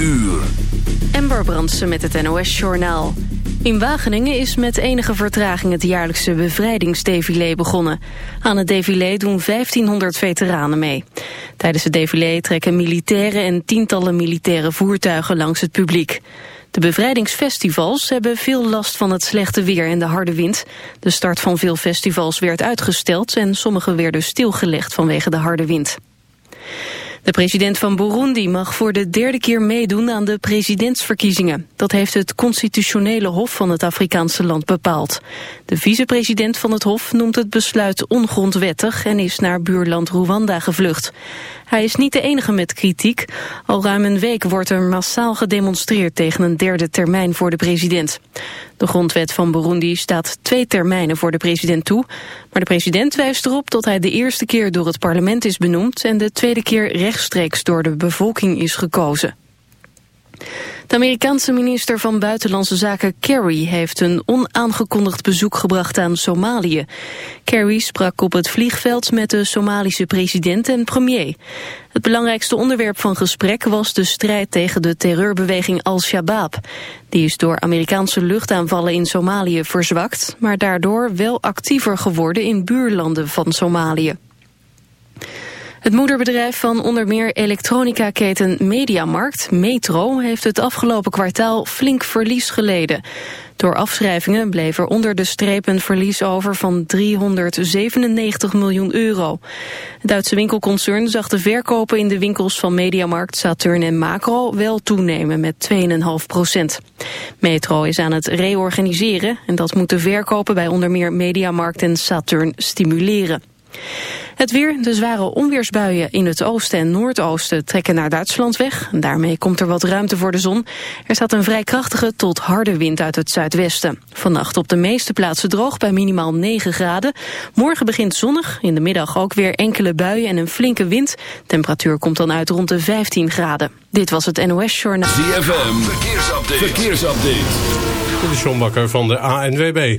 uur. Ember Brandsen met het NOS-journaal. In Wageningen is met enige vertraging het jaarlijkse bevrijdingsdefilé begonnen. Aan het defilé doen 1500 veteranen mee. Tijdens het defilé trekken militairen en tientallen militaire voertuigen langs het publiek. De bevrijdingsfestivals hebben veel last van het slechte weer en de harde wind. De start van veel festivals werd uitgesteld en sommige werden stilgelegd vanwege de harde wind. De president van Burundi mag voor de derde keer meedoen aan de presidentsverkiezingen. Dat heeft het constitutionele hof van het Afrikaanse land bepaald. De vicepresident van het hof noemt het besluit ongrondwettig en is naar buurland Rwanda gevlucht. Hij is niet de enige met kritiek. Al ruim een week wordt er massaal gedemonstreerd tegen een derde termijn voor de president. De grondwet van Burundi staat twee termijnen voor de president toe. Maar de president wijst erop dat hij de eerste keer door het parlement is benoemd... en de tweede keer rechtstreeks door de bevolking is gekozen. De Amerikaanse minister van Buitenlandse Zaken Kerry heeft een onaangekondigd bezoek gebracht aan Somalië. Kerry sprak op het vliegveld met de Somalische president en premier. Het belangrijkste onderwerp van gesprek was de strijd tegen de terreurbeweging Al-Shabaab. Die is door Amerikaanse luchtaanvallen in Somalië verzwakt, maar daardoor wel actiever geworden in buurlanden van Somalië. Het moederbedrijf van onder meer elektronica-keten Mediamarkt, Metro, heeft het afgelopen kwartaal flink verlies geleden. Door afschrijvingen bleef er onder de streep een verlies over van 397 miljoen euro. Duitse winkelconcern zag de verkopen in de winkels van Mediamarkt, Saturn en Macro wel toenemen met 2,5 procent. Metro is aan het reorganiseren en dat moet de verkopen bij onder meer Mediamarkt en Saturn stimuleren. Het weer, de zware onweersbuien in het oosten en noordoosten trekken naar Duitsland weg. Daarmee komt er wat ruimte voor de zon. Er staat een vrij krachtige tot harde wind uit het zuidwesten. Vannacht op de meeste plaatsen droog bij minimaal 9 graden. Morgen begint zonnig, in de middag ook weer enkele buien en een flinke wind. Temperatuur komt dan uit rond de 15 graden. Dit was het NOS Journaal. ZFM, verkeersupdate. verkeersupdate. Dit is John Bakker van de ANWB.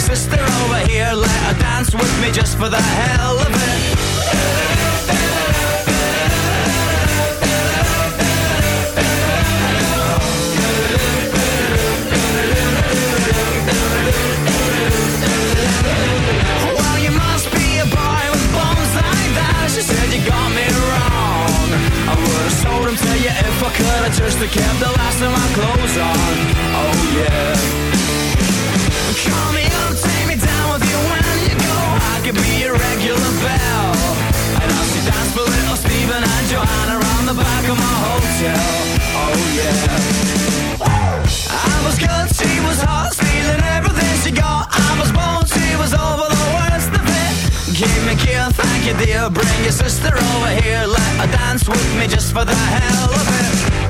Sister over here, let her dance with me just for the hell of it. Well, you must be a boy with bones like that. She said you got me wrong. I would've to if I could. I just kept the last of my clothes on. Oh yeah. could be a regular belle. And I'll see dance for little Stephen and Joanna around the back of my hotel. Oh yeah. I was good, she was hot, stealing everything she got. I was born, she was over the worst of it. Give me a kiss, thank you dear. Bring your sister over here, let her dance with me just for the hell of it.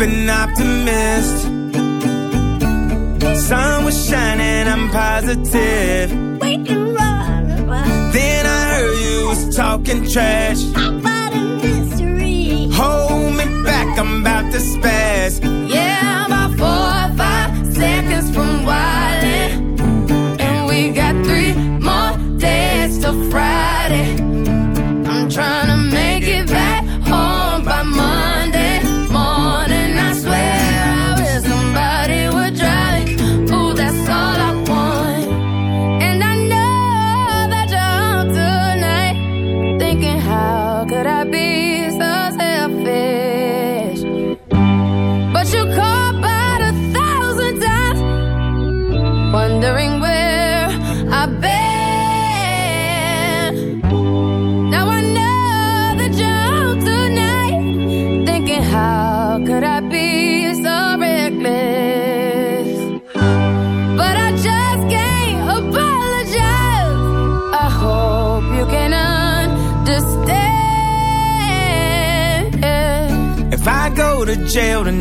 an optimist. Sun was shining, I'm positive. Then I heard you was talking trash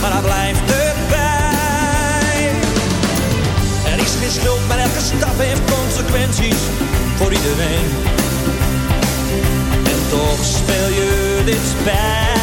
maar dat blijft erbij. Er is geen schuld, maar elke stap heeft consequenties voor iedereen. En toch speel je dit spel.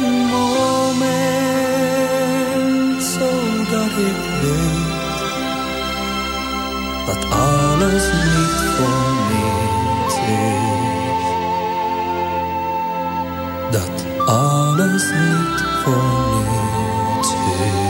moment zodat ik weet dat alles niet voor niets is. Dat alles niet voor niets is.